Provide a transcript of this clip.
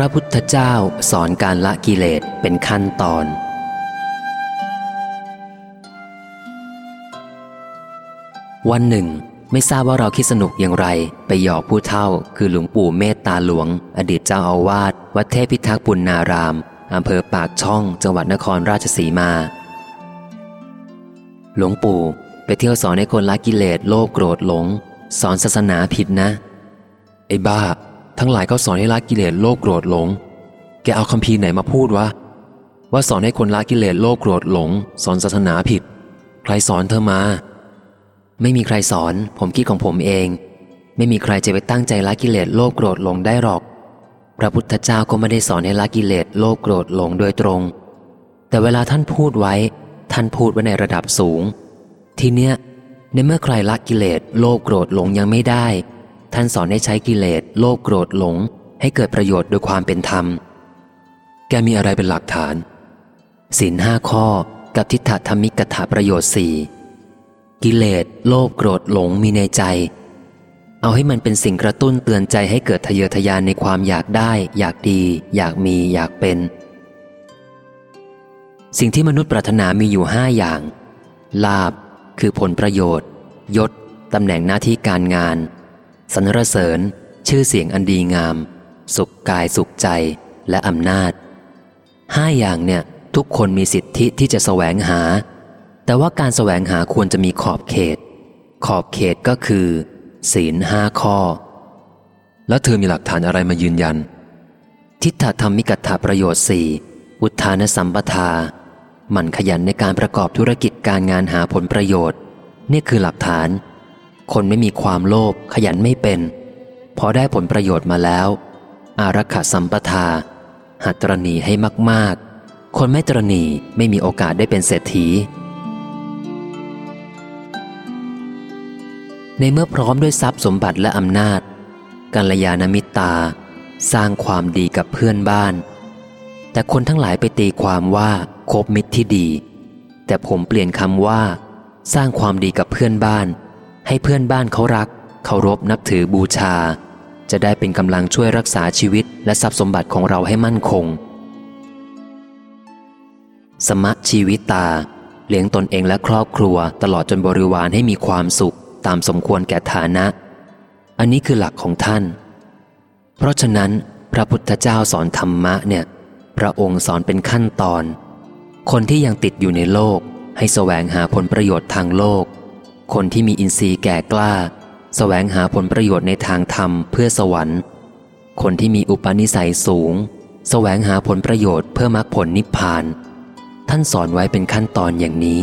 ระพุทธเจ้าสอนการละกิเลสเป็นขั้นตอน วันหนึ่ง ไม่ทราบว่าเราคิดสนุกอย่างไร ไปหยอกผู้เท่า คือหลวงปู่เมตตาหลวง อดีตเจ้าอาวาสวัดเทพพิทักษ์ปุณนารามอำเภอปากช่อง จังหวัดนครราชสีมา หลวงปู่ไปเที่ยวสอนให้คนละกิเลสโลภโกรธหลง สอนศาสนาผิดนะ ไอ้บ้า ทั้งหลายเขาสอนให้ละกิเลสโลภโกรธหลง แกเอาคำพีไหนมาพูดวะ ว่าสอนให้คนละกิเลสโลภโกรธหลง สอนศาสนาผิด ใครสอนเธอมา ไม่มีใครสอน ผมคิดของผมเอง ไม่มีใครจะไปตั้งใจละกิเลสโลภโกรธหลงได้หรอก พระพุทธเจ้าก็ไม่ได้สอนให้ละกิเลสโลภโกรธหลงโดยตรง แต่เวลาท่านพูดไว้ ท่านพูดไว้ในระดับสูง ทีเนี้ยในเมื่อใครละกิเลสโลภโกรธหลงยังไม่ได้ ท่านสอนให้ใช้กิเลสโลภโกรธหลง ให้เกิดประโยชน์โดยความเป็นธรรม แกมีอะไรเป็นหลักฐานศีลห้าข้อกับทิฏฐธรรมิกถาประโยชน์สี่กิเลสโลภโกรธหลงมีในใจ เอาให้มันเป็นสิ่งกระตุ้นเตือนใจให้เกิดทะเยอทะยานในความอยากได้ อยากดี อยากมีอยากเป็น สิ่งที่มนุษย์ปรารถนามีอยู่ห้าอย่าง ลาบคือผลประโยชน์ ยศตำแหน่งหน้าที่การงาน สรรเสริญ ชื่อเสียงอันดีงาม สุขกายสุขใจและอำนาจห้าอย่างเนี่ยทุกคนมีสิทธิที่จะแสวงหา แต่ว่าการแสวงหาควรจะมีขอบเขต ขอบเขตก็คือ ศีลห้าข้อ แล้วเธอมีหลักฐานอะไรมายืนยัน ทิฏฐธรรมิกถาประโยชน์สี่อุทานสัมปทาหมั่นขยันในการประกอบธุรกิจการงานหาผลประโยชน์ นี่คือหลักฐาน คนไม่มีความโลภขยันไม่เป็น พอได้ผลประโยชน์มาแล้ว อารักขาสัมปทา หัตรณีให้มาก ๆ คนไม่ตรณีไม่มีโอกาสได้เป็นเศรษฐี ในเมื่อพร้อมด้วยทรัพย์สมบัติและอำนาจกัลยาณมิตรตาสร้างความดีกับเพื่อนบ้าน แต่คนทั้งหลายไปตีความว่าคบมิตรที่ดี แต่ผมเปลี่ยนคำว่า สร้างความดีกับเพื่อนบ้าน ให้เพื่อนบ้านเขารัก เคารพนับถือบูชา จะได้เป็นกำลังช่วยรักษาชีวิตและทรัพย์สมบัติของเราให้มั่นคง สมะชีวิตตา เลี้ยงตนเองและครอบครัวตลอดจนบริวารให้มีความสุขตามสมควรแก่ฐานะ อันนี้คือหลักของท่าน เพราะฉะนั้นพระพุทธเจ้าสอนธรรมะเนี่ย พระองค์สอนเป็นขั้นตอน คนที่ยังติดอยู่ในโลก ให้แสวงหาผลประโยชน์ทางโลก คนที่มีอินทรีย์แก่กล้าแสวงหาผลประโยชน์ในทางธรรมเพื่อสวรรค์ คนที่มีอุปนิสัยสูงแสวงหาผลประโยชน์เพื่อมรรคผลนิพพาน ท่านสอนไว้เป็นขั้นตอนอย่างนี้